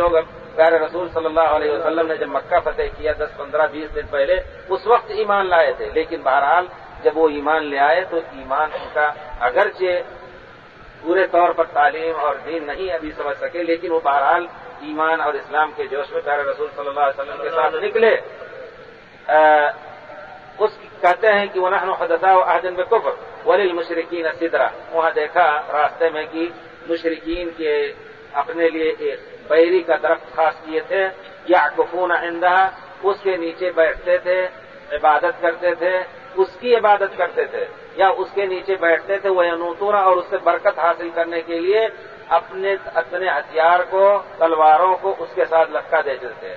لوگ پیارے رسول صلی اللہ علیہ وسلم نے جب مکہ فتح کیا دس پندرہ بیس دن پہلے، اس وقت ایمان لائے تھے، لیکن بہرحال جب وہ ایمان لے آئے تو ایمان ان کا اگرچہ پورے طور پر تعلیم اور دین نہیں ابھی سمجھ سکے، لیکن وہ بہرحال ایمان اور اسلام کے جوش میں پیارے رسول صلی اللہ علیہ وسلم کے ساتھ نکلے۔ اس کہتے ہیں کہ وہ نحن حدثا و احدن میں کفر ولی مشرقین سدرا۔ وہاں دیکھا راستے میں کہ مشرقین کے اپنے لیے ایک بیری کا درخت خاص کیے تھے یا کفون آئندہ اس کے نیچے بیٹھتے تھے، عبادت کرتے تھے، اس کی عبادت کرتے تھے، یا اس کے نیچے بیٹھتے تھے وہ انوتورا اور اس سے برکت حاصل کرنے کے لیے اپنے اپنے ہتھیار کو، تلواروں کو اس کے ساتھ لٹکا دیتے تھے۔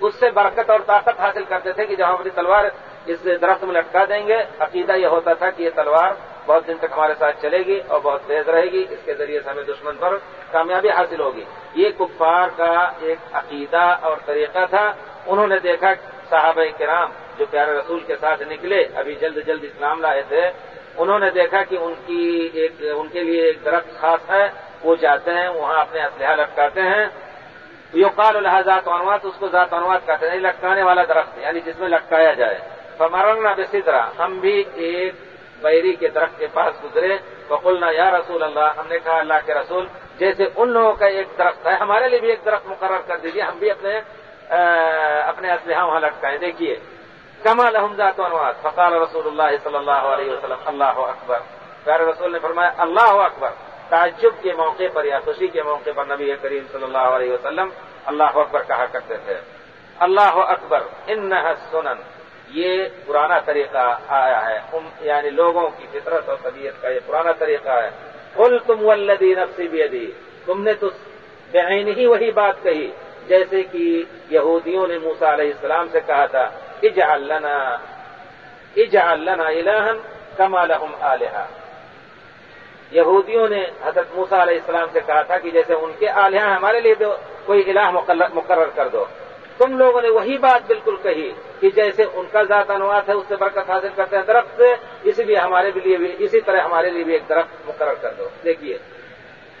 اس سے برکت اور طاقت حاصل کرتے تھے کہ جہاں اپنی تلوار اس درخت میں لٹکا دیں گے، عقیدہ یہ ہوتا تھا کہ یہ تلوار بہت دن تک ہمارے ساتھ چلے گی اور بہت تیز رہے گی۔ اس کے ذریعے سے ہمیں دشمن پر کامیابی حاصل ہوگی۔ یہ کفار کا ایک عقیدہ اور طریقہ تھا۔ انہوں نے دیکھا صحابہ کرام جو پیارے رسول کے ساتھ نکلے، ابھی جلد جلد اسلام لائے تھے۔ انہوں نے دیکھا کہ ان کی ایک، ان کے لیے ایک درخت خاص ہے۔ وہ جاتے ہیں، وہاں اپنے اسلحہ لٹکاتے ہیں۔ یہ قال الحاظ ذات عنوات اس کو ذات عنوات کہتے ہیں یعنی لٹکانے والا درخت یعنی جس میں لٹکایا جائے۔ فمرنا بسی طرح ہم بھی ایک بیری کے درخت کے پاس گزرے۔ بقولنا یا رسول اللہ، ہم نے کہا، اللہ کے رسول، جیسے ان لوگوں کا ایک درخت ہے، ہمارے لیے بھی ایک درخت مقرر کر دیجیے ہم بھی اپنے اپنے اسلحہ وہاں لٹکائیں۔ دیکھیے، کما لحم ذات فقال رسول اللہ صلی اللہ علیہ وسلم، اللہ اکبر۔ پیارے رسول نے فرمایا، اللہ اکبر۔ تعجب کے موقع پر یا خوشی کے موقع پر نبی کریم صلی اللہ علیہ وسلم اللہ اکبر کہا کرتے تھے۔ اللہ اکبر ان سنن۔ یہ پرانا طریقہ آیا ہے۔ یعنی لوگوں کی فطرت اور طبیعت کا یہ پرانا طریقہ ہے۔ کل تم ولدی نفسی بھی تم نے تو بہن ہی وہی بات کہی، جیسے کہ یہودیوں نے موسا علیہ السلام سے کہا تھا، اجعل لنا اجعل لنا الہن کما لہم یہودیوں نے حضرت موسا علیہ السلام سے کہا تھا کہ جیسے ان کے آلیہ ہمارے لیے کوئی الہ مقرر کر دو۔ تم لوگوں نے وہی بات بالکل کہی کہ جیسے ان کا ذات انوات ہے، اس سے برکت حاصل کرتے ہیں درخت سے، اسی لیے ہمارے لیے بھی، اسی طرح ہمارے لیے بھی ایک درخت مقرر کر دو۔ دیکھیے،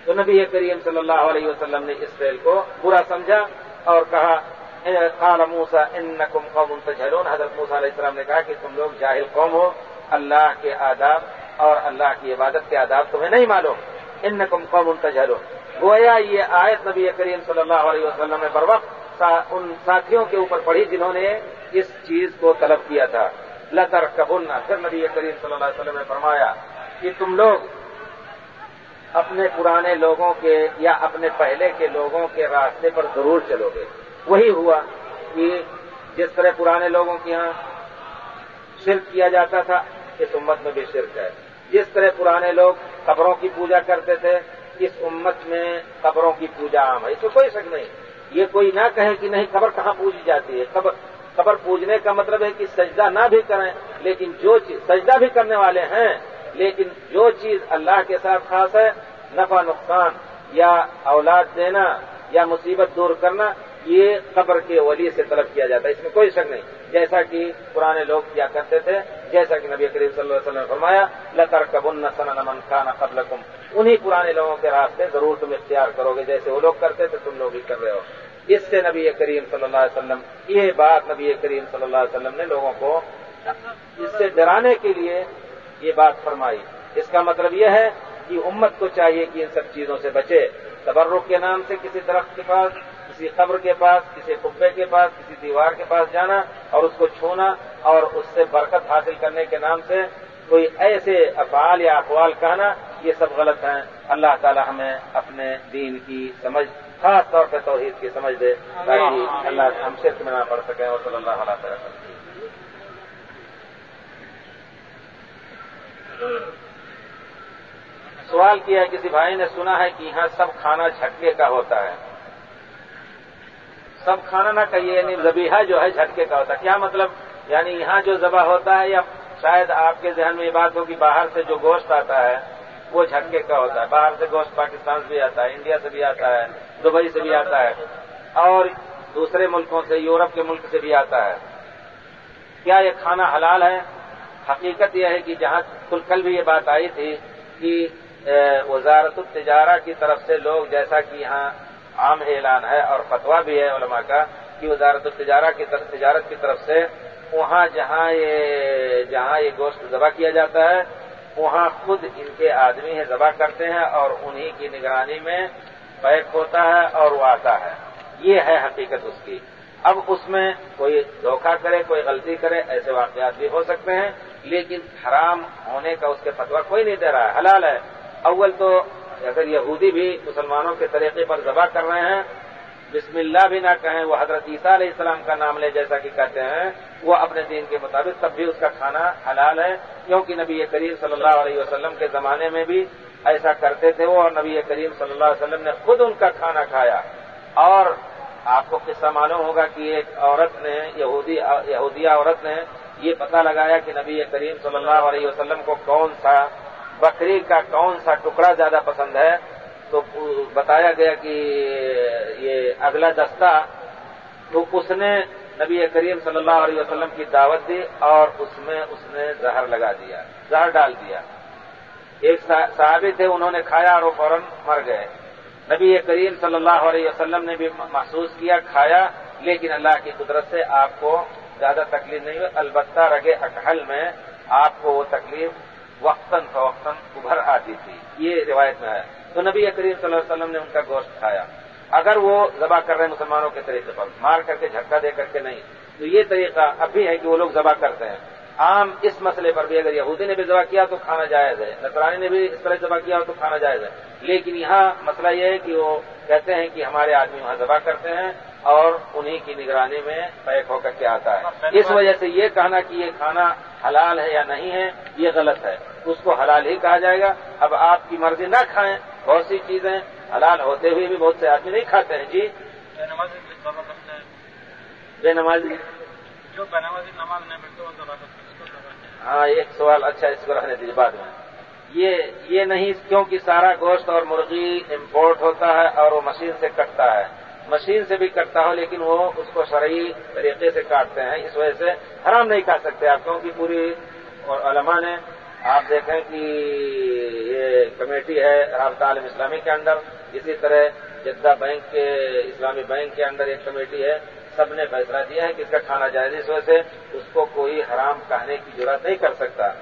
تو نبی کریم صلی اللہ علیہ وسلم نے اس فیل کو برا سمجھا اور کہا قال موسا ان قوم تجہلون۔ حضرت موسا علیہ السلام نے کہا کہ تم لوگ جاہل قوم ہو، اللہ کے آداب اور اللہ کی عبادت کے آداب تمہیں نہیں معلوم۔ ان قوم تجہلون۔ گویا یہ آیت نبی کریم صلی اللہ علیہ وسلم نے بر وقت ان ساتھیوں کے اوپر پڑھی جنہوں نے اس چیز کو طلب کیا تھا۔ لطر قبول پھر نبی کریم صلی اللہ علیہ وسلم نے فرمایا کہ تم لوگ اپنے پرانے لوگوں کے یا اپنے پہلے کے لوگوں کے راستے پر ضرور چلو گے۔ وہی ہوا کہ جس طرح پرانے لوگوں کے یہاں شرک کیا جاتا تھا، اس امت میں بھی شرک ہے۔ جس طرح پرانے لوگ قبروں کی پوجا کرتے تھے، اس امت میں قبروں کی پوجا عام ہے۔ اس میں کوئی شک نہیں۔ یہ کوئی نہ کہے کہ نہیں، قبر کہاں پوجی جاتی ہے؟ قبر قبر پوجنے کا مطلب ہے کہ سجدہ نہ بھی کریں، لیکن جو چیز سجدہ بھی کرنے والے ہیں، لیکن جو چیز اللہ کے ساتھ خاص ہے، نفع، نقصان یا اولاد دینا یا مصیبت دور کرنا، یہ قبر کے ولی سے طلب کیا جاتا ہے۔ اس میں کوئی شک نہیں۔ جیسا کہ پرانے لوگ کیا کرتے تھے، جیسا کہ نبی کریم صلی اللہ علیہ وسلم نے فرمایا لطر کبن سن من خان قبل انہیں پرانے لوگوں کے راستے ضرور تم اختیار کرو گے، جیسے وہ لوگ کرتے تھے، تم لوگ بھی کر رہے ہو۔ اس سے نبی کریم صلی اللہ علیہ وسلم، یہ بات نبی کریم صلی اللہ علیہ وسلم نے لوگوں کو اس سے ڈرانے کے لیے یہ بات فرمائی۔ اس کا مطلب یہ ہے کہ امت کو چاہیے کہ ان سب چیزوں سے بچے۔ تبرک کے نام سے کسی درخت کے پاس، کسی قبر کے پاس، کسی قبے کے پاس، کسی دیوار کے پاس جانا اور اس کو چھونا اور اس سے برکت حاصل کرنے کے نام سے کوئی ایسے افعال یا اقوال کہنا، یہ سب غلط ہیں۔ اللہ تعالی ہمیں اپنے دین کی سمجھ خاص طور پہ توحید کی سمجھ دے تاکہ اللہ ہم میں نہ پڑ سکیں اور صلی اللہ علیہ وسلم۔ سوال کیا ہے کسی بھائی نے سنا ہے کہ یہاں سب کھانا جھٹکے کا ہوتا ہے؟ سب کھانا نہ کہیے یعنی زبیحہ جو ہے جھٹکے کا ہوتا ہے۔ کیا مطلب؟ یعنی یہاں جو ذبح ہوتا ہے یا شاید آپ کے ذہن میں یہ بات ہو کہ باہر سے جو گوشت آتا ہے وہ جھٹکے کا ہوتا ہے۔ باہر سے گوشت پاکستان سے بھی آتا ہے، انڈیا سے بھی آتا ہے، دبئی سے بھی آتا ہے اور دوسرے ملکوں سے، یورپ کے ملک سے بھی آتا ہے۔ کیا یہ کھانا حلال ہے؟ حقیقت یہ ہے کہ جہاں کل کل بھی یہ بات آئی تھی کہ وزارت التجارہ کی طرف سے لوگ جیسا کہ یہاں عام اعلان ہے اور فتوا بھی ہے علماء کا کہ وزارت التجارہ کی تجارت کی طرف سے وہاں جہاں یہ جہاں یہ گوشت ذبح کیا جاتا ہے وہاں خود ان کے آدمی ہیں، ذبح کرتے ہیں اور انہی کی نگرانی میں پیک ہوتا ہے اور وہ آتا ہے۔ یہ ہے حقیقت اس کی۔ اب اس میں کوئی دھوکہ کرے، کوئی غلطی کرے، ایسے واقعات بھی ہو سکتے ہیں، لیکن حرام ہونے کا اس کے فتوا کوئی نہیں دے رہا ہے۔ حلال ہے۔ اول تو اگر یہودی بھی مسلمانوں کے طریقے پر ذبح کر رہے ہیں بسم اللہ بھی نہ کہیں، وہ حضرت عیسیٰ علیہ السلام کا نام لے جیسا کہ کہتے ہیں، وہ اپنے دین کے مطابق تب بھی اس کا کھانا حلال ہے، کیونکہ نبی کریم صلی اللہ علیہ وسلم کے زمانے میں بھی ایسا کرتے تھے وہ، اور نبی کریم صلی اللہ علیہ وسلم نے خود ان کا کھانا کھایا۔ اور آپ کو قصہ معلوم ہوگا کہ ایک عورت نے، یہودی، یہودیہ عورت نے یہ پتہ لگایا کہ نبی کریم صلی اللہ علیہ وسلم کو کون سا بکری کا کون سا ٹکڑا زیادہ پسند ہے۔ تو بتایا گیا کہ یہ اگلا دستہ تو اس نے نبی کریم صلی اللہ علیہ وسلم کی دعوت دی اور اس میں اس نے زہر لگا دیا، زہر ڈال دیا۔ ایک صحابی تھے، انہوں نے کھایا اور وہ فوراً مر گئے۔ نبی کریم صلی اللہ علیہ وسلم نے بھی محسوس کیا، کھایا، لیکن اللہ کی قدرت سے آپ کو زیادہ تکلیف نہیں ہوئی البتہ رگے اٹہل میں آپ کو وہ تکلیف وقتاً فوقتاً ابھر آتی تھی۔ یہ روایت میں ہے۔ تو نبی کریم صلی اللہ علیہ وسلم نے ان کا گوشت کھایا۔ اگر وہ ذبح کر رہے ہیں مسلمانوں کے طریقے پر، مار کر کے، جھٹکا دے کر کے نہیں، تو یہ طریقہ اب بھی ہے کہ وہ لوگ ذبح کرتے ہیں۔ عام اس مسئلے پر بھی اگر یہودی نے بھی ذبح کیا تو کھانا جائز ہے نسرانی نے بھی اس طرح ذبح کیا تو کھانا جائز ہے۔ لیکن یہاں مسئلہ یہ ہے کہ وہ کہتے ہیں کہ ہمارے آدمی وہاں ذبح کرتے ہیں اور انہی کی نگرانی میں پیک ہو کر کے آتا ہے۔ اس وجہ سے یہ کہنا کہ یہ کھانا حلال ہے یا نہیں ہے، یہ غلط ہے۔ اس کو حلال ہی کہا جائے گا۔ اب آپ کی مرضی نہ کھائیں بہت سی چیزیں حلال ہوتے ہوئے بھی بہت سے آدمی نہیں کھاتے ہیں جی؟ بے نمازی جو بے نمازی نماز نہیں ہاں ایک سوال اچھا اس کو رہنے دیجیے بعد میں۔ یہ یہ نہیں کیونکہ سارا گوشت اور مرغی امپورٹ ہوتا ہے اور وہ مشین سے کٹتا ہے۔ مشین سے بھی کٹتا ہو لیکن وہ اس کو شرعی طریقے سے کاٹتے ہیں۔ اس وجہ سے حرام نہیں کھا سکتے آپ کیونکہ پوری اور علماء نے آپ دیکھیں کہ یہ کمیٹی ہے رابطہ عالم اسلامی کے اندر، اسی طرح جدہ بینک کے، اسلامی بینک کے اندر ایک کمیٹی ہے، سب نے فیصلہ دیا ہے کہ اس کا کھانا جائز اس وجہ سے اس کو کوئی حرام کہنے کی ضرورت نہیں کر سکتا۔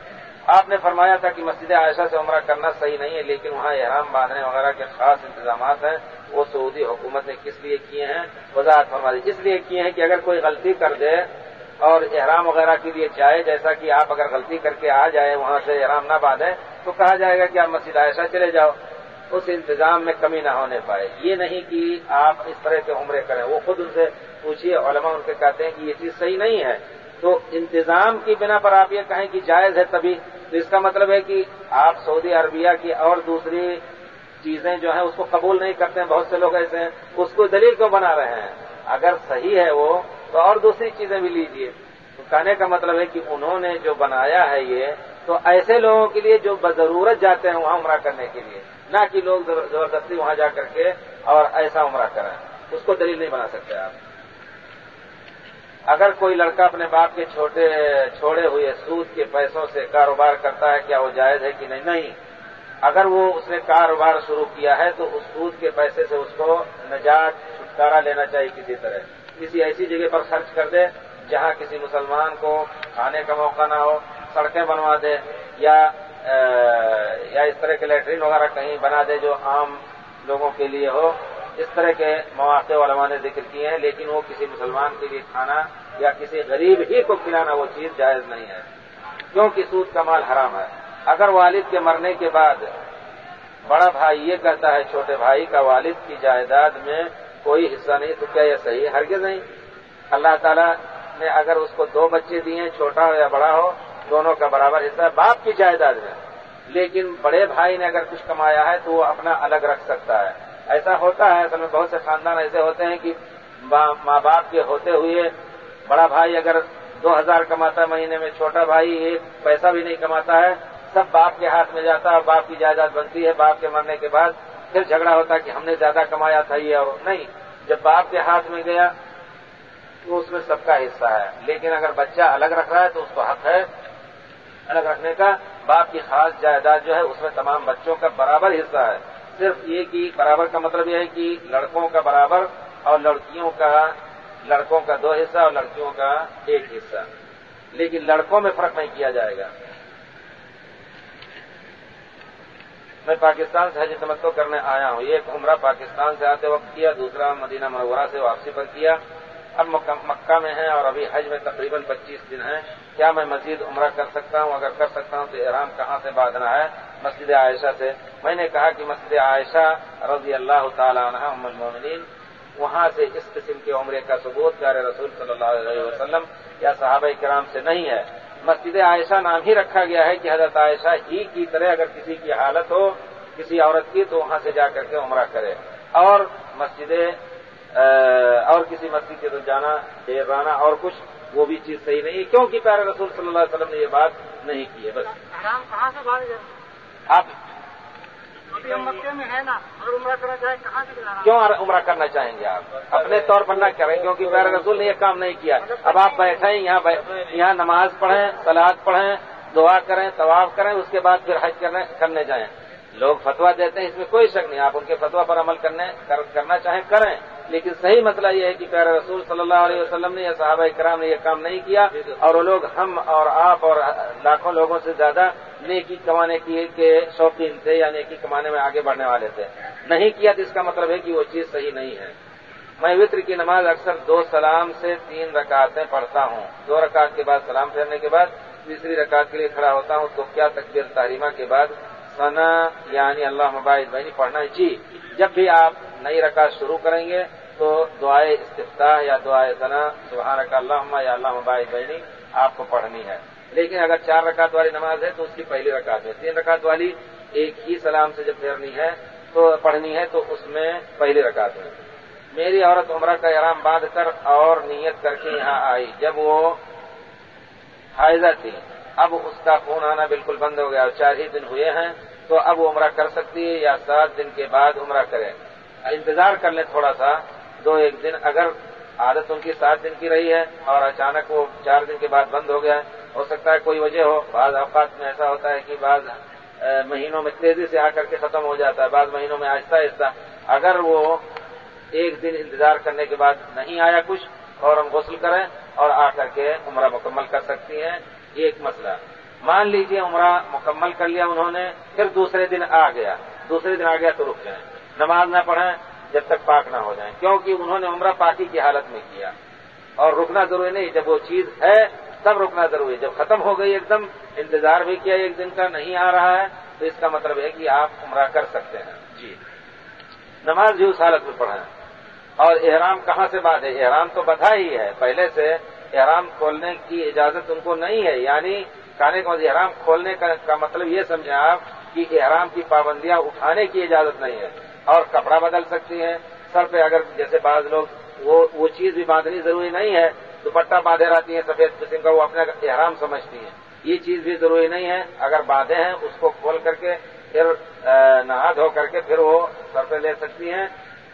آپ نے فرمایا تھا کہ مسجد عائشہ سے عمرہ کرنا صحیح نہیں ہے، لیکن وہاں احرام باندھنے وغیرہ کے خاص انتظامات ہیں۔ وہ سعودی حکومت نے کس لیے کیے ہیں؟ وضاحت فرما دی۔ اس لیے کیے ہیں کہ اگر کوئی غلطی کر دے اور احرام وغیرہ کے لیے جائے، جیسا کہ آپ اگر غلطی کر کے آ جائیں، وہاں سے احرام نہ باندھیں، تو کہا جائے گا کہ آپ مسجد عائشہ چلے جاؤ۔ اس انتظام میں کمی نہ ہونے پائے۔ یہ نہیں کہ آپ اس طرح کے عمرے کریں، وہ خود ان سے پوچھیے علماء ان سے کہتے ہیں کہ یہ چیز صحیح نہیں ہے۔ تو انتظام کی بنا پر آپ یہ کہیں کہ جائز ہے تبھی۔ تو اس کا مطلب ہے کہ آپ سعودی عربیہ کی اور دوسری چیزیں جو ہیں، اس کو قبول نہیں کرتے ہیں، بہت سے لوگ ایسے ہیں، اس کو دلیل کیوں بنا رہے ہیں؟ اگر صحیح ہے وہ تو اور دوسری چیزیں بھی لیجیے کہنے کا مطلب ہے کہ انہوں نے جو بنایا ہے یہ، تو ایسے لوگوں کے لیے جو بضرورت جاتے ہیں وہاں عمرہ کرنے کے لیے۔ نہ کہ لوگ زبردستی وہاں جا کر کے اور ایسا عمرہ کریں۔ اس کو دلیل نہیں بنا سکتے آپ۔ اگر کوئی لڑکا اپنے باپ کے چھوٹے، چھوڑے ہوئے سود کے پیسوں سے کاروبار کرتا ہے، کیا وہ جائز ہے کہ نہیں؟ نہیں۔ اگر وہ اس نے کاروبار شروع کیا ہے تو اس سود کے پیسے سے اس کو نجات، چھٹکارا لینا چاہیے کسی طرح۔ کسی ایسی جگہ پر خرچ کر دے جہاں کسی مسلمان کو کھانے کا موقع نہ ہو، سڑکیں بنوا دے یا یا اس طرح کے لیٹرین وغیرہ کہیں بنا دے جو عام لوگوں کے لیے ہو۔ اس طرح کے مواقع علماء نے ذکر کیے ہیں، لیکن وہ کسی مسلمان کے لیے کھانا یا کسی غریب ہی کو کھلانا وہ چیز جائز نہیں ہے، کیونکہ سود کا مال حرام ہے۔ اگر والد کے مرنے کے بعد بڑا بھائی یہ کہتا ہے، چھوٹے بھائی کا والد کی جائیداد میں کوئی حصہ نہیں، تو کیا یہ صحیح ہے؟ ہرگز نہیں۔ اللہ تعالیٰ نے اگر اس کو دو بچے دیے، چھوٹا ہو یا بڑا ہو، دونوں کا برابر حصہ ہے، باپ کی جائیداد میں لیکن بڑے بھائی نے اگر کچھ کمایا ہے، تو وہ اپنا الگ رکھ سکتا ہے۔ ایسا ہوتا ہے، اصل میں بہت سے خاندان ایسے ہوتے ہیں کہ ماں باپ کے ہوتے ہوئے بڑا بھائی اگر دو ہزار کماتا ہے، مہینے میں چھوٹا بھائی ایک پیسہ بھی نہیں کماتا ہے، سب باپ کے ہاتھ میں جاتا ہے اور باپ کی جائیداد بنتی ہے۔ باپ کے مرنے کے بعد پھر جھگڑا ہوتا کہ ہم نے زیادہ کمایا تھا یہ اور نہیں۔ جب باپ کے ہاتھ میں گیا تو اس میں سب کا حصہ ہے۔ لیکن اگر بچہ الگ رکھ رہا ہے تو اس کو حق ہے الگ رکھنے کا۔ باپ کی خاص جائیداد جو ہے اس میں تمام بچوں کا برابر حصہ ہے۔ صرف یہ کہ برابر کا مطلب یہ ہے کہ لڑکوں کا برابر اور لڑکیوں کا، لڑکوں کا دو حصہ اور لڑکیوں کا ایک حصہ۔ لیکن لڑکوں میں فرق نہیں کیا جائے گا۔ میں پاکستان سے حج تمتو کرنے آیا ہوں۔ ایک عمرہ پاکستان سے آتے وقت کیا، دوسرا مدینہ منورہ سے واپسی پر کیا۔ اب مکہ میں ہے اور ابھی حج میں تقریباً پچیس دن ہیں۔ کیا میں مزید عمرہ کر سکتا ہوں؟ اگر کر سکتا ہوں تو احرام کہاں سے باندھنا ہے؟ مسجد عائشہ سے۔ میں نے کہا کہ مسجد عائشہ رضی اللہ تعالی عنہ ام المومنین، وہاں سے اس قسم کے عمرے کا ثبوت پیارے رسول صلی اللہ علیہ وسلم یا صحابہ کرام سے نہیں ہے۔ مسجد عائشہ نام ہی رکھا گیا ہے کہ حضرت عائشہ ہی کی طرح اگر کسی کی حالت ہو کسی عورت کی تو وہاں سے جا کر کے عمرہ کرے۔ اور مسجد اور کسی مسجد کے تو جانا ڈیرانا اور کچھ وہ بھی چیز صحیح نہیں ہے۔ کیونکہ پیارے رسول صلی اللہ علیہ وسلم نے یہ بات نہیں کی ہے بس۔ آپ کیوں عمرہ کرنا چاہیں گے آپ؟ اپنے طور پر نہ کریں، کیونکہ پیارے رسول نے یہ کام نہیں کیا۔ اب آپ بیٹھیں، یہاں یہاں نماز پڑھیں سلاد پڑھیں، دعا کریں، طواف کریں، اس کے بعد پھر حج کرنے جائیں۔ لوگ فتوا دیتے ہیں، اس میں کوئی شک نہیں، آپ ان کے فتوا پر عمل کرنے کرنا چاہیں، کریں۔ لیکن صحیح مسئلہ یہ ہے کہ پیارے رسول صلی اللہ علیہ وسلم نے یا صحابہ کرام نے یہ کام نہیں کیا اور وہ لوگ ہم اور آپ اور لاکھوں لوگوں سے زیادہ نیکی کمانے کی کے شوقین تھے یا نیکی کمانے میں آگے بڑھنے والے تھے۔ نہیں کیا تو اس کا مطلب ہے کہ وہ چیز صحیح نہیں ہے۔ میں وطر کی نماز اکثر دو سلام سے تین رکعتیں پڑھتا ہوں۔ دو رکعت کے بعد سلام پھیرنے کے بعد تیسری رکعت کے لیے کھڑا ہوتا ہوں تو کیا تقبیر تحریمہ کے بعد؟ ثنا یعنی اللہ مباحث بہنی پڑھنا۔ جی جب بھی آپ نئی رکعت شروع کریں گے تو دعائے استفتاح یا دعائے ثنا سبحان کا اللہ یا اللہ مباحث بہنی آپ کو پڑھنی ہے۔ لیکن اگر چار رکعت والی نماز ہے تو اس کی پہلی رکعت ہے۔ تین رکعت والی ایک ہی سلام سے جب پھیرنی ہے تو پڑھنی ہے تو اس میں پہلی رکعت ہے۔ میری عورت عمرہ کا احرام باندھ کر اور نیت کر کے یہاں آئی۔ جب وہ حائزہ تھی، اب اس کا خون آنا بالکل بند ہو گیا اور چار ہی دن ہوئے ہیں، تو اب وہ عمرہ کر سکتی ہے یا سات دن کے بعد عمرہ کرے۔ انتظار کر لیں تھوڑا سا۔ دو ایک دن اگر عادت ان کی سات دن کی رہی ہے اور اچانک وہ چار دن کے بعد بند ہو گیا ہو سکتا ہے کوئی وجہ ہو۔ بعض اوقات میں ایسا ہوتا ہے کہ بعض مہینوں میں تیزی سے آ کر کے ختم ہو جاتا ہے، بعض مہینوں میں آہستہ آہستہ۔ اگر وہ ایک دن انتظار کرنے کے بعد نہیں آیا کچھ اور ہم غسل کریں اور آ کر کے عمرہ مکمل کر سکتی ہیں۔ یہ ایک مسئلہ۔ مان لیجیے عمرہ مکمل کر لیا انہوں نے، پھر دوسرے دن آ گیا۔ دوسرے دن آ گیا تو رک جائیں۔ نماز نہ پڑھیں جب تک پاک نہ ہو جائیں، کیونکہ انہوں نے عمرہ پاکی کی حالت میں کیا۔ اور رکنا ضروری نہیں، جب وہ چیز ہے، تب رکنا ضروری ہے۔ جب ختم ہو گئی ایک دم، انتظار بھی کیا ایک دن کا، نہیں آ رہا ہے، تو اس کا مطلب ہے کہ آپ عمرہ کر سکتے ہیں۔ جی۔ نماز بھی اس حالت میں پڑھیں۔ اور احرام کہاں سے بات ہے؟ احرام تو بدھا ہی ہے۔ پہلے سے احرام کھولنے کی اجازت ان کو نہیں ہے۔ یعنی کھانے کا مطلب، احرام کھولنے کا مطلب یہ سمجھیں آپ کہ احرام کی پابندیاں اٹھانے کی اجازت نہیں ہے۔ اور کپڑا بدل سکتی ہیں۔ سر پہ اگر جیسے بعض لوگ وہ وہ چیز بھی باندھنی ضروری نہیں ہے، دوپٹہ باندھے رہتی ہیں، سفید قسم کا وہ اپنا احرام سمجھتی ہیں۔ یہ چیز بھی ضروری نہیں ہے۔ اگر باندھے ہیں، اس کو کھول کر کے پھر نہا دھو کر کے پھر وہ سر پہ لے سکتی ہیں۔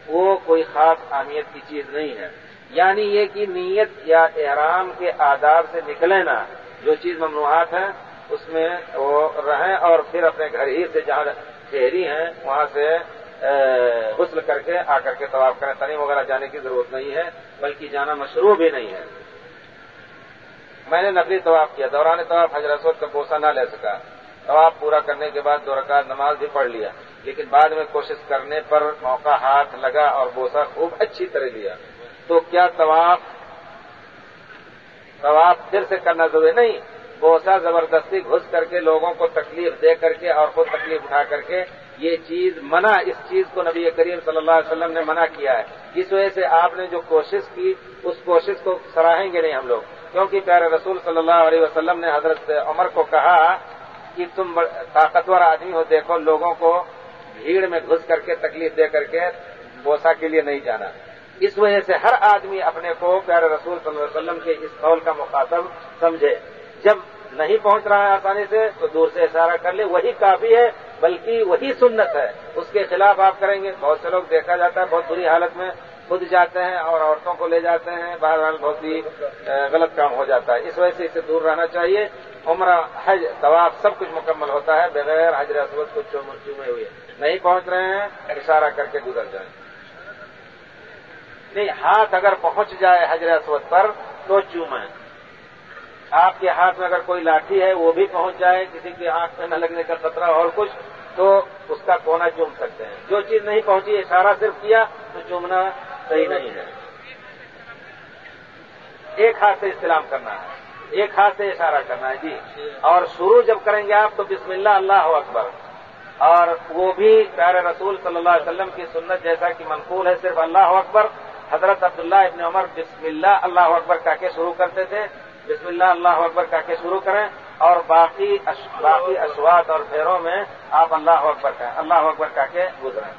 وہ کوئی خاص اہمیت کی چیز نہیں ہے۔ یعنی یہ کہ نیت یا احرام کے آداب سے نکلے نا، جو چیز ممنوعات ہیں، اس میں وہ رہیں اور پھر اپنے گھر ہی سے جہاں ٹھہری ہیں، وہاں سے غسل کر کے، آ کر کے طواف کریں، تنیم وغیرہ جانے کی ضرورت نہیں ہے، بلکہ جانا مشروع بھی نہیں ہے۔ میں نے نقلی طواف کیا، دوران طواف حضرت کا بوسا نہ لے سکا۔ طواف پورا کرنے کے بعد دو رکعت نماز بھی پڑھ لیا، لیکن بعد میں کوشش کرنے پر موقع ہاتھ لگا اور بوسا خوب اچھی طرح لیا۔ تو کیا طواف طواف پھر سے کرنا ضروری نہیں؟ بوسا زبردستی گھس کر کے لوگوں کو تکلیف دے کر کے اور خود تکلیف اٹھا کر کے یہ چیز منع اس چیز کو نبی کریم صلی اللہ علیہ وسلم نے منع کیا ہے۔ اس وجہ سے آپ نے جو کوشش کی، اس کوشش کو سراہیں گے نہیں ہم لوگ۔ کیونکہ پیارے رسول صلی اللہ علیہ وسلم نے حضرت عمر کو کہا کہ تم طاقتور آدمی ہو، دیکھو لوگوں کو بھیڑ میں گھس کر کے تکلیف دے کر کے بوسا کے لیے نہیں جانا۔ اس وجہ سے ہر آدمی اپنے کو پیارے رسول صلی اللہ علیہ وسلم کے اس قول کا مخاطب سمجھے۔ جب نہیں پہنچ رہا ہے آسانی سے، تو دور سے اشارہ کر لے، وہی کافی ہے، بلکہ وہی سنت ہے۔ اس کے خلاف آپ کریں گے۔ بہت سے لوگ دیکھا جاتا ہے، بہت بری حالت میں خود جاتے ہیں اور عورتوں کو لے جاتے ہیں۔ بہرحال بہت ہی غلط کام ہو جاتا ہے۔ اس وجہ سے اسے دور رہنا چاہیے۔ عمرہ، حج، طواف سب کچھ مکمل ہوتا ہے۔ بغیر حجر اسود کو چومے ہوئے۔ نہیں پہنچ رہے ہیں، اشارہ کر کے گزر جائیں۔ نہیں، ہاتھ اگر پہنچ جائے حضرت اسود پر، تو چومیں۔ آپ کے ہاتھ میں اگر کوئی لاٹھی ہے وہ بھی پہنچ جائے، کسی کے ہاتھ میں نہ لگنے کا خطرہ اور کچھ، تو اس کا کونا چوم سکتے ہیں۔ جو چیز نہیں پہنچی، اشارہ صرف کیا، تو چومنا صحیح نہیں ہے۔ ایک ہاتھ سے استعلام کرنا ہے۔ ایک ہاتھ سے اشارہ کرنا ہے جی۔ اور شروع جب کریں گے آپ، تو بسم اللہ اللہ اکبر۔ اور وہ بھی پیارے رسول صلی اللہ علیہ وسلم کی سنت جیسا کہ منقول ہے، صرف اللہ اکبر۔ حضرت عبداللہ ابن عمر بسم اللہ اللہ اکبر کہہ کے شروع کرتے تھے۔ بسم اللہ اللہ اکبر کہہ کے شروع کریں اور باقی باقی اشوات اور پھیروں میں آپ اللہ اکبر کہیں، اللہ اکبر کہہ کے گزریں۔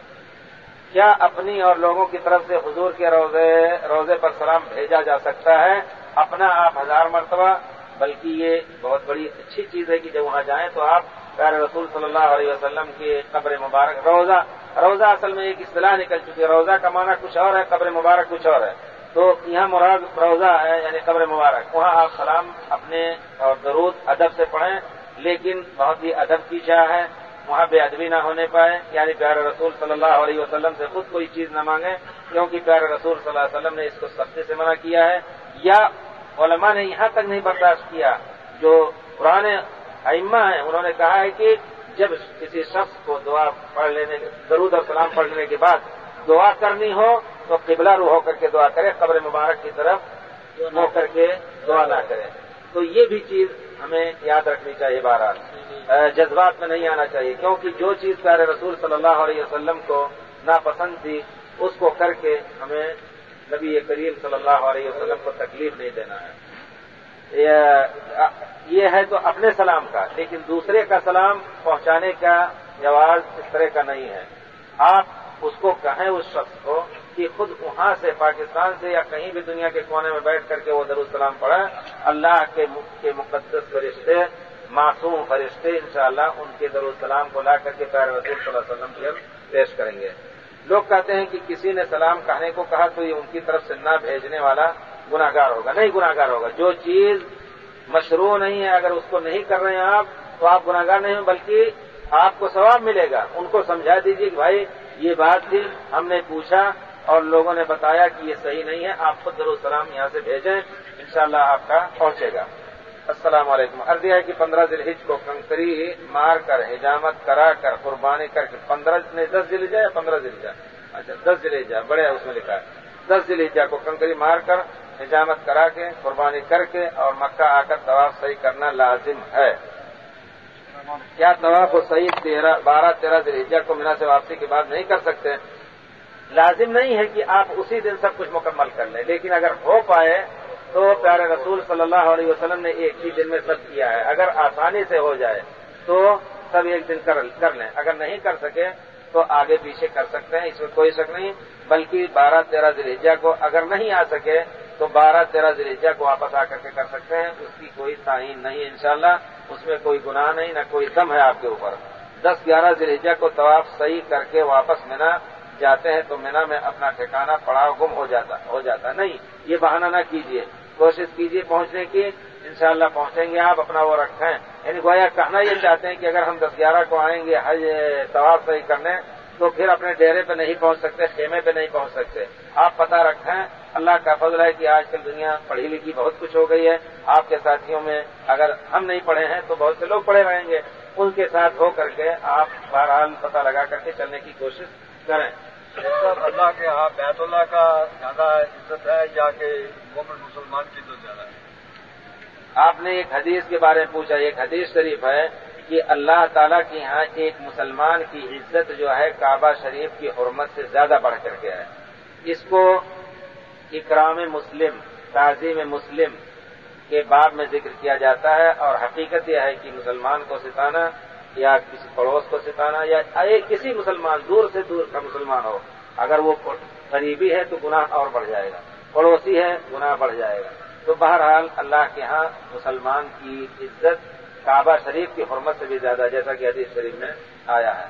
کیا اپنی اور لوگوں کی طرف سے حضور کے روزے روزے پر سلام بھیجا جا سکتا ہے؟ اپنا آپ ہزار مرتبہ، بلکہ یہ بہت بڑی اچھی چیز ہے کہ جب وہاں جائیں تو آپ پیارے رسول صلی اللہ علیہ وسلم کی قبر مبارک، روزہ روزہ اصل میں ایک اصطلاح نکل چکی ہے، روزہ کا معنی کچھ اور ہے، قبر مبارک کچھ اور ہے۔ تو یہاں مراد روزہ ہے یعنی قبر مبارک۔ وہاں آپ سلام، اپنے اور درود، ادب سے پڑھیں، لیکن بہت ہی ادب کی چاہ ہے۔ وہاں بے ادبی نہ ہونے پائے یعنی پیارے رسول صلی اللہ علیہ وسلم سے خود کوئی چیز نہ مانگے، کیونکہ پیارے رسول صلی اللہ علیہ وسلم نے اس کو سختی سے منع کیا ہے۔ یا علماء نے یہاں تک نہیں برداشت کیا، جو پرانے ائمہ ہیں، انہوں نے کہا ہے کہ جب کسی شخص کو دعا پڑھ لینے، درود اور سلام پڑھ لینے کے بعد دعا کرنی ہو تو قبلہ رو ہو کر کے دعا کرے قبر مبارک کی طرف ہو کر کے دعا نہ کرے۔ تو یہ بھی چیز ہمیں یاد رکھنی چاہیے بہرحال۔ جذبات میں نہیں آنا چاہیے کیونکہ جو چیز پیارے رسول صلی اللہ علیہ وسلم کو ناپسند تھی اس کو کر کے ہمیں نبی کریم صلی اللہ علیہ وسلم کو تکلیف نہیں دینا ہے۔ یہ ہے تو اپنے سلام کا لیکن دوسرے کا سلام پہنچانے کا جواز اس طرح کا نہیں ہے۔ آپ اس کو کہیں اس شخص کو کہ خود وہاں سے، پاکستان سے یا کہیں بھی دنیا کے کونے میں بیٹھ کر کے وہ درالسلام پڑھے اللہ کے مقدس فرشتے، معصوم فرشتے انشاءاللہ ان کے درالسلام کو لا کر کے پیر رسول صلی اللہ علیہ وسلم کی پیش کریں گے۔ لوگ کہتے ہیں کہ کسی نے سلام کہنے کو کہا تو یہ ان کی طرف سے نہ بھیجنے والا گناگار ہوگا۔ نہیں گناگار ہوگا۔ جو چیز مشروع نہیں ہے، اگر اس کو نہیں کر رہے ہیں آپ، تو آپ گناگار نہیں ہیں، بلکہ آپ کو ثواب ملے گا۔ ان کو سمجھا دیجیے کہ بھائی، یہ بات تھی، ہم نے پوچھا اور لوگوں نے بتایا کہ یہ صحیح نہیں ہے، آپ خود السلام یہاں سے بھیجیں، انشاءاللہ اللہ آپ کا پہنچے گا۔ السلام علیکم۔ عرض ہے کہ پندرہ ذیل کو کنکری مار کر، حجامت کرا کر، قربانی کر کے پندرہ دس ذیل یا پندرہ ذیل اچھا دس ذیل بڑے اس میں لکھا ہے۔ دس ذیل کو کنکری مار کر، حجامت کرا کے، قربانی کر کے اور مکہ آ کر طواف صحیح کرنا لازم ہے۔ کیا طواف و صحیح تیرہ، بارہ، تیرہ دلجا کو مینا سے واپسی کے بعد نہیں کر سکتے؟ لازم نہیں ہے کہ آپ اسی دن سب کچھ مکمل کر لیں، لیکن اگر ہو پائے تو پیارے رسول صلی اللہ علیہ وسلم نے ایک ہی دن میں سب کیا ہے۔ اگر آسانی سے ہو جائے تو سب ایک دن کر لیں۔ اگر نہیں کر سکے تو آگے پیچھے کر سکتے ہیں، اس میں کوئی شک نہیں۔ بلکہ بارہ تیرہ دلیجا کو اگر نہیں آ سکے تو بارہ تیرہ دلیجا کو واپس آ کر کے کر سکتے ہیں۔ اس کی کوئی تعین نہیں، انشاءاللہ۔ اس میں کوئی گناہ نہیں، نہ کوئی دم ہے آپ کے اوپر۔ دس گیارہ دلیجا کو طواف صحیح کر کے واپس منا جاتے ہیں تو مینا میں اپنا ٹھکانہ پڑاؤ گم ہو جاتا ہو جاتا۔ نہیں، یہ بہانہ نہ کیجیے کوشش کیجیے پہنچنے کی، انشاءاللہ پہنچیں گے آپ، اپنا وہ رکھیں۔ یعنی گویا کہنا یہ چاہتے ہیں کہ اگر ہم دس گیارہ کو آئیں گے حج طواف صحیح کرنے، تو پھر اپنے ڈیرے پہ نہیں پہنچ سکتے، خیمے پہ نہیں پہنچ سکتے۔ آپ پتہ رکھیں، اللہ کا فضل ہے کہ آج کل دنیا پڑھی لکھی بہت کچھ ہو گئی ہے۔ آپ کے ساتھیوں میں اگر ہم نہیں پڑھے ہیں، تو بہت سے لوگ پڑھے رہیں گے۔ ان کے ساتھ ہو کر کے آپ بہرحال پتہ لگا کر کے چلنے کی کوشش کریں۔ اللہ کے ہاں بیت اللہ کا زیادہ عزت ہے یا کہ مومن مسلمان کی تو زیادہ ہے؟ آپ نے ایک حدیث کے بارے میں پوچھا، ایک حدیث شریف ہے کہ اللہ تعالیٰ کے یہاں ایک مسلمان کی عزت جو ہے کعبہ شریف کی حرمت سے زیادہ بڑھ کر کے ہے۔ اس کو اکرام مسلم، تعظیم مسلم کے بعد میں ذکر کیا جاتا ہے اور حقیقت یہ ہے کہ مسلمان کو ستانا یا کسی پڑوس کو ستانا یا کسی مسلمان دور سے دور کا مسلمان ہو، اگر وہ قریبی ہے تو گناہ اور بڑھ جائے گا، پڑوسی ہے گناہ بڑھ جائے گا۔ تو بہرحال اللہ کے ہاں مسلمان کی عزت کعبہ شریف کی حرمت سے بھی زیادہ، جیسا کہ حدیث شریف میں آیا ہے۔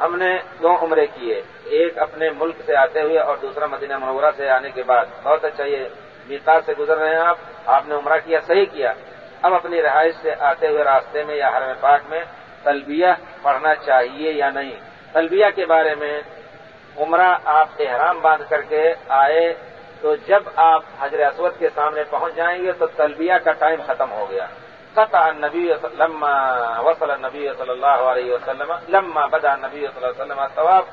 ہم نے دو عمرے کیے، ایک اپنے ملک سے آتے ہوئے اور دوسرا مدینہ منورہ سے آنے کے بعد۔ بہت اچھا یہ میتا سے گزر رہے ہیں آپ آپ نے عمرہ کیا، صحیح کیا۔ اب اپنی رہائش سے آتے ہوئے راستے میں یا حرم پاک میں تلبیہ پڑھنا چاہیے یا نہیں؟ تلبیہ کے بارے میں عمرہ آپ احرام باندھ کر کے آئے، تو جب آپ حضر اسود کے سامنے پہنچ جائیں گے تو تلبیہ کا ٹائم ختم ہو گیا۔ قطع النبی لما وصل النبی صلی اللہ علیہ وسلم، لما بدا نبی صلی اللہ علیہ وسلم طواف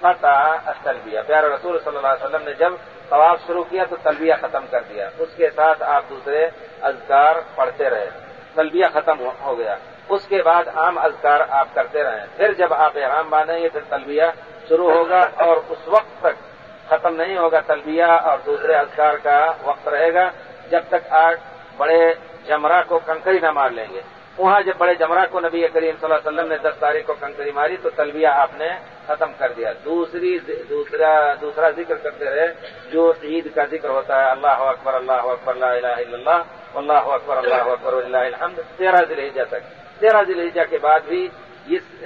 قطع التلبیہ۔ پیار رسول صلی اللہ علیہ وسلم نے جب طواف شروع کیا تو تلبیہ ختم کر دیا۔ اس کے ساتھ آپ دوسرے اذکار پڑھتے رہے۔ تلبیہ ختم ہو گیا۔ اس کے بعد عام اذکار آپ کرتے رہے پھر جب آپ احرام باندھیں گے، پھر تلبیہ شروع ہوگا اور اس وقت تک ختم نہیں ہوگا تلبیہ اور دوسرے اذکار کا وقت رہے گا جب تک آگ بڑے جمرہ کو کنکری نہ مار لیں گے۔ وہاں جب بڑے جمرہ کو نبی کریم صلی اللہ علیہ وسلم نے دس تاریخ کو کنکری ماری تو تلبیہ آپ نے ختم کر دیا۔ دوسری دوسرا دوسرا ذکر کرتے رہے جو عید کا ذکر ہوتا ہے۔ اللہ اکبر اللہ اکبر اللہ الہ الا اللہ اللہ اکبر اللہ اکبر اللہ الحمد، تیرہ ذلحجہ تک۔ تیرہ ذلحجہ کے بعد بھی اس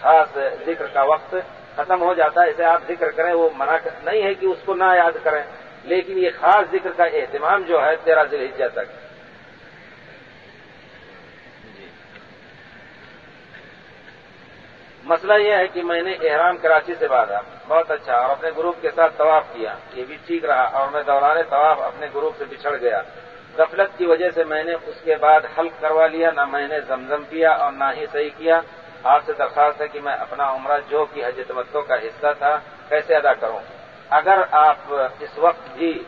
خاص ذکر کا وقت ختم ہو جاتا ہے، اسے آپ ذکر کریں، وہ منع نہیں ہے کہ اس کو نہ یاد کریں، لیکن یہ خاص ذکر کا اہتمام جو ہے تیرہ ذلحجہ تک۔ جی۔ مسئلہ یہ ہے کہ میں نے احرام کراچی سے باندھا بہت اچھا اور اپنے گروپ کے ساتھ طواف کیا، یہ بھی ٹھیک رہا، اور میں دوران طواف اپنے گروپ سے بچھڑ گیا۔ غفلت کی وجہ سے میں نے اس کے بعد حلق کروا لیا، نہ میں نے زمزم کیا اور نہ ہی صحیح کیا۔ آپ سے درخواست ہے کہ میں اپنا عمرہ جو کہ حج تمتو کا حصہ تھا کیسے ادا کروں۔ اگر آپ اس وقت بھی،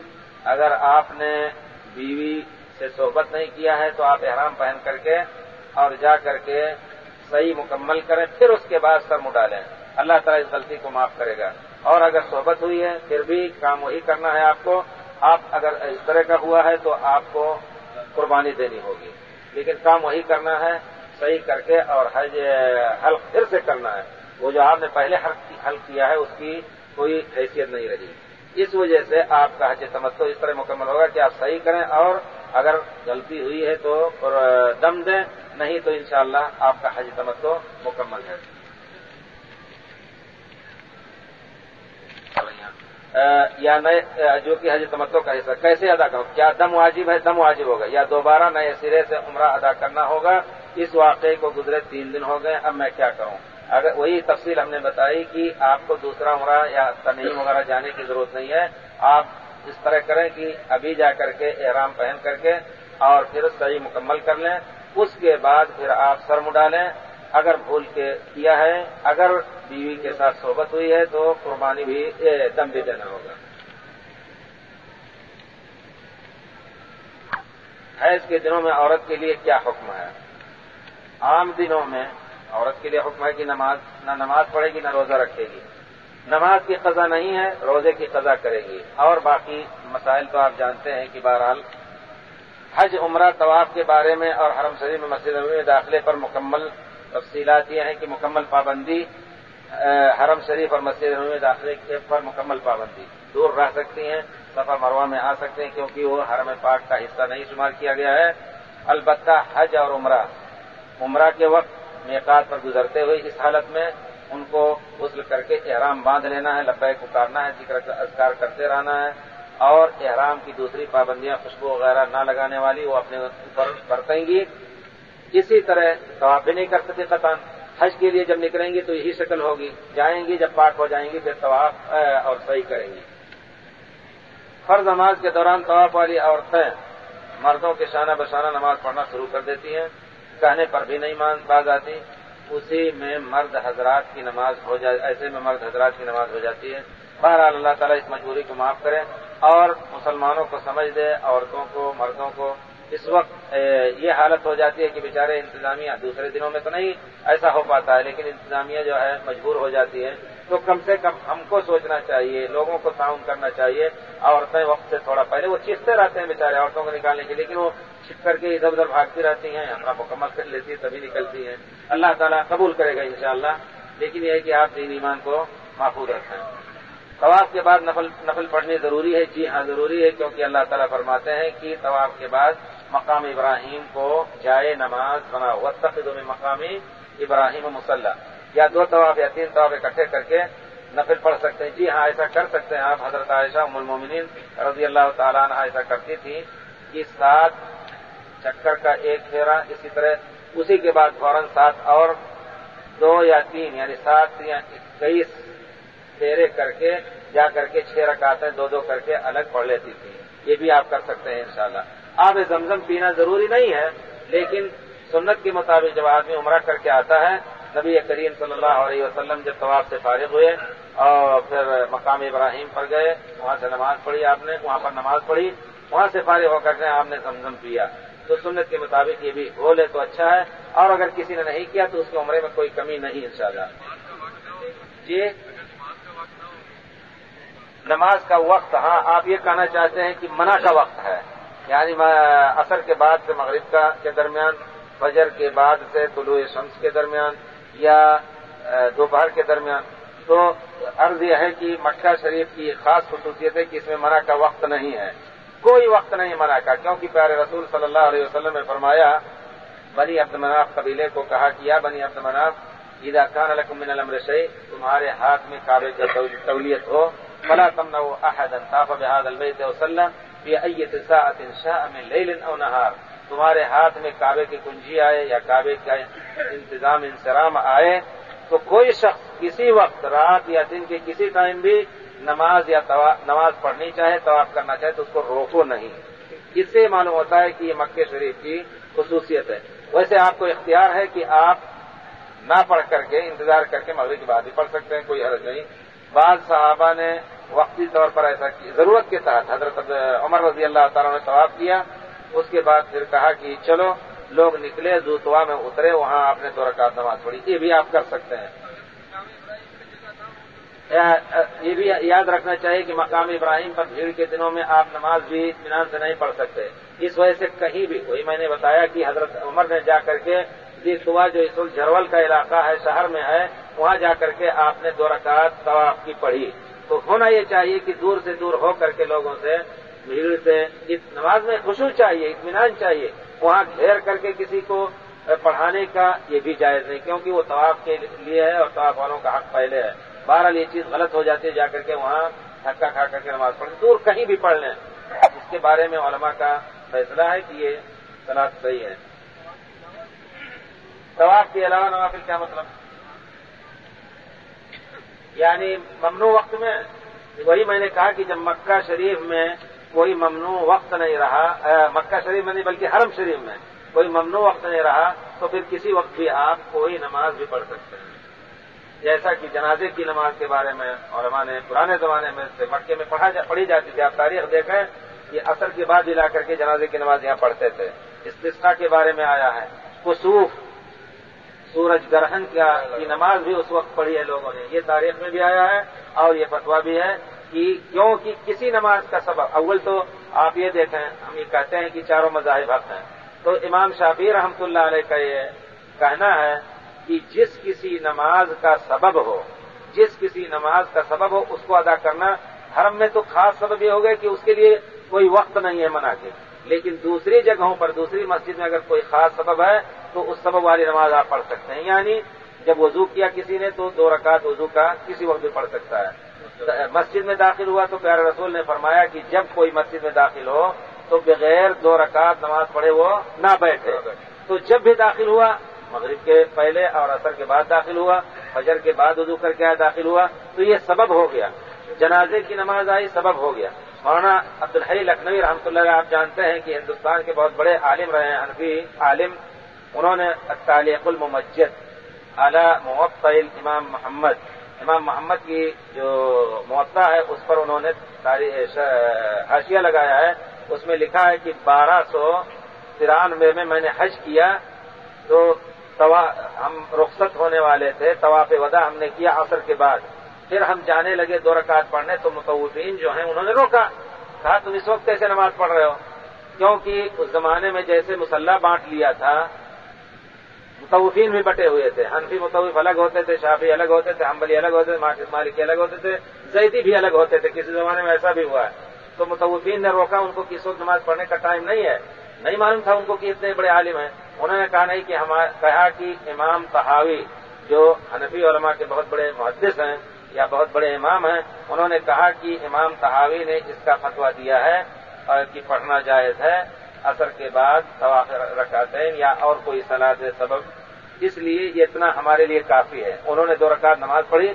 اگر آپ نے بیوی سے صحبت نہیں کیا ہے تو آپ احرام پہن کر کے اور جا کر کے صحیح مکمل کریں، پھر اس کے بعد سر مڈالیں اللہ تعالیٰ اس غلطی کو معاف کرے گا۔ اور اگر صحبت ہوئی ہے، پھر بھی کام وہی کرنا ہے آپ کو۔ آپ اگر اس طرح کا ہوا ہے تو آپ کو قربانی دینی ہوگی۔ لیکن کام وہی کرنا ہے، صحیح کر کے اور حج، حلق پھر سے کرنا ہے۔ وہ جو آپ نے پہلے حل کیا ہے، اس کی کوئی حیثیت نہیں رہی۔ اس وجہ سے آپ کا حج تمتو اس طرح مکمل ہوگا کہ آپ صحیح کریں اور اگر غلطی ہوئی ہے تو دم دیں، نہیں تو انشاءاللہ شاء آپ کا حج تمتو مکمل ہے۔ یا نئے جو کہ حج تمتو کا حصہ، کیسے ادا کروں کیا دم واجب ہے؟ دم واجب ہوگا۔ یا دوبارہ نئے سرے سے عمرہ ادا کرنا ہوگا؟ اس واقعے کو گزرے تین دن ہو گئے، اب میں کیا کروں؟ اگر وہی تفصیل ہم نے بتائی کہ آپ کو دوسرا عمرہ یا تنیم وغیرہ جانے کی ضرورت نہیں ہے، آپ اس طرح کریں کہ ابھی جا کر کے احرام پہن کر کے اور پھر صحیح مکمل کر لیں۔ اس کے بعد پھر آپ سر مڈالیں اگر بھول کے کیا ہے، اگر بیوی کے ساتھ صحبت ہوئی ہے تو قربانی بھی دم بھی دینا ہوگا۔ حیض کے دنوں میں عورت کے لیے کیا حکم ہے؟ عام دنوں میں عورت کے لیے حکم ہے کہ نماز، نہ نماز پڑھے گی، نہ روزہ رکھے گی۔ نماز کی قضا نہیں ہے، روزے کی قضا کرے گی۔ اور باقی مسائل تو آپ جانتے ہیں کہ بہرحال حج، عمرہ، طواف کے بارے میں اور حرم شریف میں مسجد میں داخلے پر مکمل تفصیلات یہ ہیں کہ مکمل پابندی حرم شریف اور مسجد میں داخلے پر مکمل پابندی۔ دور رہ سکتی ہیں، سفر مروا میں آ سکتے ہیں کیونکہ وہ حرم پاک کا حصہ نہیں شمار کیا گیا ہے۔ البتہ حج اور عمرہ عمرہ کے وقت میقات پر گزرتے ہوئے اس حالت میں ان کو غسل کر کے احرام باندھ لینا ہے، لبیک اتارنا ہے، ذکر اذکار کرتے رہنا ہے۔ اور احرام کی دوسری پابندیاں خوشبو وغیرہ نہ لگانے والی، وہ اپنے اوپر برتیں گی۔ اسی طرح طواف بھی نہیں کر سکتے قطن حج کے لیے جب نکلیں گی تو یہی شکل ہوگی۔ جائیں گی جب پاک ہو جائیں گی پھر طواف اور صحیح کریں گی فرض نماز کے دوران طواف والی عورتیں مردوں کے شانہ بشانہ نماز پڑھنا شروع کر دیتی ہیں۔ کہنے پر بھی نہیں مان، باز آتی۔ اسی میں مرد حضرات کی نماز ہو جائے ایسے میں مرد حضرات کی نماز ہو جاتی ہے۔ بہرحال اللہ تعالیٰ اس مجبوری کو معاف کرے اور مسلمانوں کو سمجھ دے، عورتوں کو، مردوں کو۔ اس وقت یہ حالت ہو جاتی ہے کہ بیچارے انتظامیہ، دوسرے دنوں میں تو نہیں ایسا ہو پاتا ہے، لیکن انتظامیہ جو ہے، مجبور ہو جاتی ہے۔ تو کم سے کم ہم کو سوچنا چاہیے، لوگوں کو تعاون کرنا چاہیے۔ عورتیں وقت سے تھوڑا پہلے، وہ چیختے رہتے ہیں بیچارے عورتوں کو نکالنے کے لیکن وہ چھپ کر کے ادھر ادھر بھاگتی رہتی ہیں اپنا مکمل کر لیتی ہیں، تبھی نکلتی ہیں۔ اللہ تعالیٰ قبول کرے گا انشاءاللہ۔ لیکن یہ ہے کہ آپ دین ایمان کو محفوظ رکھیں۔ طواف کے بعد نفل نفل پڑھنی ضروری ہے۔ جی ہاں ضروری ہے، کیونکہ اللہ تعالیٰ فرماتے ہیں کہ طواف کے بعد مقام ابراہیم کو جائے نماز بنا۔ ہوا میں مقامی ابراہیم مسلح یا دو طواف یا تین طواف اکٹھے کر کے نفل پڑھ سکتے ہیں۔ جی ہاں ایسا کر سکتے ہیں آپ۔ حضرت عائشہ ام المومنین رضی اللہ تعالیٰ عنہ ایسا کرتی تھی کہ سات چکر کا ایک پھیرا اسی طرح، اسی کے بعد فوراً سات اور دو یا تین یعنی سات یا اکیس پھیرے کر کے جا کر کے چھ رکعتیں دو دو کر کے الگ پڑھ لیتی تھی۔ یہ بھی آپ کر سکتے ہیں انشاءاللہ۔ شاء آب زمزم پینا ضروری نہیں ہے، لیکن سنت کے مطابق جب آدمی عمرہ کر کے آتا ہے، نبی کریم صلی اللہ علیہ وسلم جب طواف سے فارغ ہوئے اور پھر مقام ابراہیم پر گئے، وہاں سے نماز پڑھی آپ نے، وہاں پر نماز پڑھی، وہاں سے فارغ ہو کر کے آپ نے زمزم پیا۔ تو سنت کے مطابق یہ بھی ہو لے تو اچھا ہے، اور اگر کسی نے نہیں کیا تو اس کی عمرے میں کوئی کمی نہیں ان شاء اللہ جی؟ نماز کا وقت ہاں آپ یہ کہنا چاہتے ہیں کہ منع کا وقت ہے۔ یعنی اثر کے بعد سے مغرب کا کے درمیان، فجر کے بعد سے طلوع شمس کے درمیان یا دوپہر کے درمیان۔ تو عرض یہ ہے کہ مکہ شریف کی خاص خصوصیت ہے کہ اس میں منع کا وقت نہیں ہے۔ کوئی وقت نہیں منع کا، کیونکہ پیارے رسول صلی اللہ علیہ وسلم نے فرمایا، بنی عبد مناف قبیلے کو کہا کیا بنی عبد مناف عیدا خان الحکم الامر شی تمہارے ہاتھ میں کعبے کا سہولیت ہو، فلا تم نہ احد انصاف بحاد البیت وسلم یہ ایت ساعت شاء من لیل او نہار۔ تمہارے ہاتھ میں کعبے کی کنجی آئے یا کعبے کا انتظام انسرام آئے، تو کوئی شخص کسی وقت رات یا دن کے کسی ٹائم بھی نماز یا نماز پڑھنی چاہے، طواف کرنا چاہے، تو اس کو روکو نہیں۔ اس سے معلوم ہوتا ہے کہ یہ مکہ شریف کی خصوصیت ہے۔ ویسے آپ کو اختیار ہے کہ آپ نہ پڑھ کر کے، انتظار کر کے مغرب کی بات بھی پڑھ سکتے ہیں، کوئی حرض نہیں۔ بعض صحابہ نے وقتی طور پر ایسا کی ضرورت کے تحت حضرت عمر رضی اللہ تعالیٰ نے طواف کیا اس کے بعد پھر کہا کہ چلو، لوگ نکلے، دوتوا میں اترے، وہاں آپ نے دو رکعت نماز پڑھی۔ یہ بھی آپ کر سکتے ہیں۔ یہ بھی یاد رکھنا چاہیے کہ مقام ابراہیم پر بھیڑ کے دنوں میں آپ نماز بھی اطمینان سے نہیں پڑھ سکتے۔ اس وجہ سے کہیں بھی وہی میں نے بتایا کہ حضرت عمر نے جا کر کے دوا جو اس وقت جھرول کا علاقہ ہے، شہر میں ہے، وہاں جا کر کے آپ نے دو رکعت طواف کی پڑھی۔ تو ہونا یہ چاہیے کہ دور سے دور ہو کر کے لوگوں سے بھیڑ سے نماز میں خوشبو چاہیے، اطمینان چاہیے۔ وہاں گھیر کر کے کسی کو پڑھانے کا یہ بھی جائز نہیں، کیونکہ وہ طواف کے لیے ہے اور طواف والوں کا حق پہلے ہے۔ بہرحال یہ چیز غلط ہو جاتی ہے، جا کر کے وہاں دھکا کھا کر کے نماز پڑھ دور کہیں بھی پڑھ لیں۔ اس کے بارے میں علماء کا فیصلہ ہے کہ یہ صلاح صحیح ہے۔ طواف کے علاوہ نوافل کیا مطلب؟ یعنی ممنوع وقت میں، وہی میں نے کہا کہ جب مکہ شریف میں کوئی ممنوع وقت نہیں رہا مکہ شریف میں نہیں بلکہ حرم شریف میں کوئی ممنوع وقت نہیں رہا، تو پھر کسی وقت بھی آپ کوئی نماز بھی پڑھ سکتے ہیں۔ جیسا کہ جنازے کی نماز کے بارے میں علماء نے پرانے زمانے میں سے مکے میں پڑھی جاتی تھی، آپ تاریخ دیکھیں کہ اثر کے بعد لا کر کے جنازے کی نماز یہاں پڑھتے تھے۔ استثنا کے بارے میں آیا ہے۔ کسوف سورج گرہن کی نماز بھی اس وقت پڑھی ہے لوگوں نے، یہ تاریخ میں بھی آیا ہے اور یہ فتوا بھی ہے کہ کیونکہ کسی نماز کا سبب، اول تو آپ یہ دیکھیں، ہم یہ کہتے ہیں کہ چاروں مذاہب حق ہیں۔ تو امام شافی رحمتہ اللہ علیہ کا یہ کہنا ہے کہ جس کسی نماز کا سبب ہو، جس کسی نماز کا سبب ہو، اس کو ادا کرنا حرم میں تو خاص سبب یہ ہوگا کہ اس کے لیے کوئی وقت نہیں ہے منا کے۔ لیکن دوسری جگہوں پر، دوسری مسجد میں اگر کوئی خاص سبب ہے، تو اس سبب والی نماز آپ پڑھ سکتے ہیں۔ یعنی جب وضو کیا کسی نے، تو دو رکعت وضو کا کسی وقت بھی پڑھ سکتا ہے۔ مسجد میں داخل ہوا تو پیارے رسول نے فرمایا کہ جب کوئی مسجد میں داخل ہو، تو بغیر دو رکعت نماز پڑھے وہ نہ بیٹھے۔ تو جب بھی داخل ہوا، مغرب کے پہلے اور اثر کے بعد داخل ہوا، فجر کے بعد وضو کر کے داخل ہوا، تو یہ سبب ہو گیا۔ جنازے کی نماز آئی، سبب ہو گیا۔ مولانا عبدالحی لکھنوی رحمۃ اللہ آپ جانتے ہیں کہ ہندوستان کے بہت بڑے عالم رہے ہیں، حنفی عالم، انہوں نے تعلیق الممجد، اعلی معطل امام محمد امام محمد کی جو معطا ہے، اس پر انہوں نے حاشیہ لگایا ہے۔ اس میں لکھا ہے کہ بارہ سو ترانوے میں میں نے حج کیا تو ہم رخصت ہونے والے تھے، طواف ودا ہم نے کیا عصر کے بعد۔ پھر ہم جانے لگے دو رکعت پڑھنے، تو متوفین جو ہیں انہوں نے روکا۔ کہا، تم اس وقت کیسے نماز پڑھ رہے ہو؟ کیونکہ اس زمانے میں جیسے مسلح بانٹ لیا تھا متوفین بھی بٹے ہوئے تھے۔ حنفی متوف الگ ہوتے تھے شافی الگ ہوتے تھے ہمبلی الگ ہوتے تھے مالکی الگ ہوتے تھے، زیدی بھی الگ ہوتے تھے۔ کسی زمانے میں ایسا بھی ہوا ہے۔ تو متوفین نے روکا، ان کو کس وقت نماز پڑھنے کا ٹائم نہیں ہے۔ نہیں معلوم تھا ان کو کہ اتنے بڑے عالم ہیں۔ انہوں نے کہا نہیں کہ کہا کہ امام تحاوی جو حنفی علماء کے بہت بڑے محدث ہیں یا بہت بڑے امام ہیں، انہوں نے کہا کہ امام تحاوی نے اس کا فتوا دیا ہے اور کہ پڑھنا جائز ہے اثر کے بعد رکھاتے یا اور کوئی صلاح سبب۔ اس لیے یہ اتنا ہمارے لیے کافی ہے۔ انہوں نے دو رکعت نماز پڑھی۔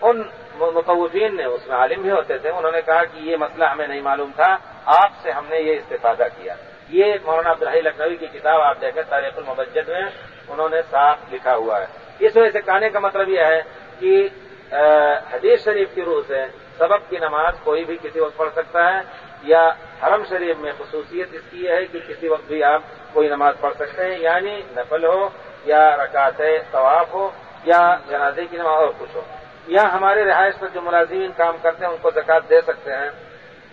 ان متوفین نے، اس میں عالم بھی ہوتے تھے، انہوں نے کہا کہ یہ مسئلہ ہمیں نہیں معلوم تھا، آپ سے ہم نے یہ استفادہ کیا۔ یہ مولانا عبدالحی لکھنوی کی کتاب آپ دیکھیں، تاریخ المبجد میں انہوں نے صاف لکھا ہوا ہے۔ اس وجہ سے کہنے کا مطلب یہ ہے کہ حدیث شریف کی روح سے سبب کی نماز کوئی بھی کسی وقت پڑھ سکتا ہے یا حرم شریف میں خصوصیت اس کی ہے کہ کسی وقت بھی آپ کوئی نماز پڑھ سکتے ہیں یعنی نفل ہو یا رکعت طواف ہو یا جنازے کی نماز اور کچھ ہو۔ یا ہمارے رہائش پر جو ملازمین کام کرتے ہیں، ان کو زکات دے سکتے ہیں۔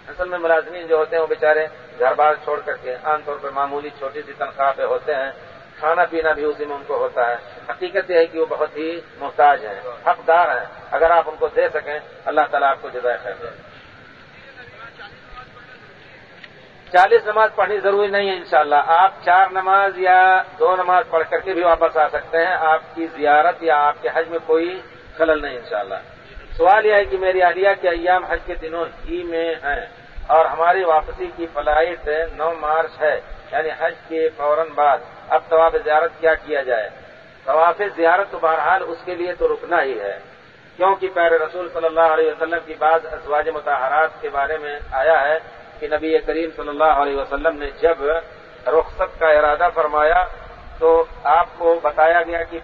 اصل میں ملازمین جو ہوتے ہیں، وہ بیچارے گھر بار چھوڑ کر کے عام طور پر معمولی چھوٹی سی تنخواہ پہ ہوتے ہیں۔ کھانا پینا بھی اسی میں ان کو ہوتا ہے۔ حقیقت یہ ہے کہ وہ بہت ہی محتاج ہیں، حقدار ہیں۔ اگر آپ ان کو دے سکیں، اللہ تعالیٰ آپ کو جزائے خیر دے۔ چالیس نماز پڑھنی ضروری نہیں ہے انشاءاللہ۔ آپ چار نماز یا دو نماز پڑھ کر کے بھی واپس آ سکتے ہیں۔ آپ کی زیارت یا آپ کے حج میں کوئی خلل نہیں انشاءاللہ۔ سوال یہ ہے کہ میری اہلیہ کے ایام حج کے دنوں ہی میں ہیں اور ہماری واپسی کی فلائٹ نو مارچ ہے یعنی حج کے فوراً بعد۔ اب طواف زیارت کیا کیا جائے؟ طواف زیارت تو بہرحال اس کے لیے تو رکنا ہی ہے، کیونکہ پیر رسول صلی اللہ علیہ وسلم کی بعض ازواج متحرات کے بارے میں آیا ہے کہ نبی کریم صلی اللہ علیہ وسلم نے جب رخصت کا ارادہ فرمایا تو آپ کو بتایا گیا کہ